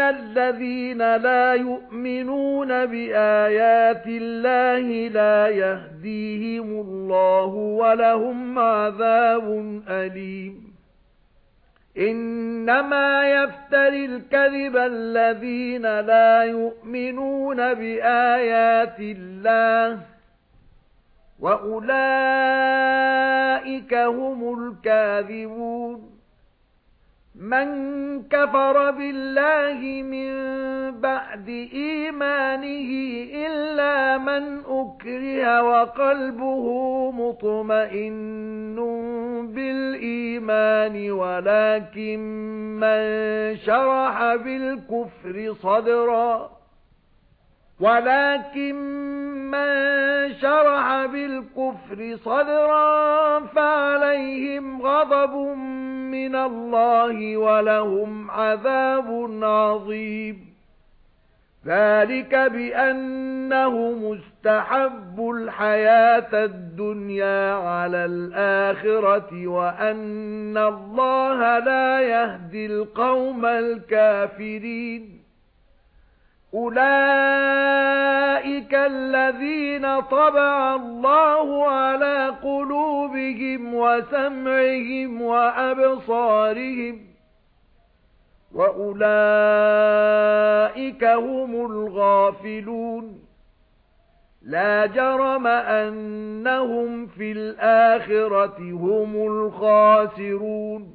الَّذِينَ لَا يُؤْمِنُونَ بِآيَاتِ اللَّهِ لَا يَهْدِيهِمُ اللَّهُ وَلَهُمْ عَذَابٌ أَلِيمٌ إِنَّمَا يَفْتَرِي الْكَذِبَ الَّذِينَ لَا يُؤْمِنُونَ بِآيَاتِ اللَّهِ وَأُولَئِكَ هُمُ الْكَاذِبُونَ مَنْ كَفَرَ بِاللَّهِ مِنْ بَعْدِ إِيمَانِهِ إِلَّا مَنْ أُكْرِهَ وَقَلْبُهُ مُطْمَئِنٌّ بِالْإِيمَانِ وَلَكِنْ مَنْ شَرَحَ بِالْكُفْرِ صَدْرًا. وَلَكِنْ مَنْ شَرَحَ بِالْكُفْرِ صَدْرًا فَعَلَيْهِمْ غَضَبٌ مِنَ اللَّهِ وَلَهُمْ عَذَابٌ عَظِيمٌ. ذَلِكَ بِأَنَّهُ مُسْتَحَبُّ الْحَيَاةَ الدُّنْيَا عَلَى الْآخِرَةِ وَأَنَّ اللَّهَ لَا يَهْدِي الْقَوْمَ الْكَافِرِينَ. أُولَئِكَ الَّذِينَ طَبَعَ اللَّهُ عَلَى قُلُوبِهِمْ وَسَمْعِهِمْ وَأَبْصَارِهِمْ وَأُولَئِكَ هُمُ الْغَافِلُونَ لَا جَرَمَ أَنَّهُمْ فِي الْآخِرَةِ هُمُ الْخَاسِرُونَ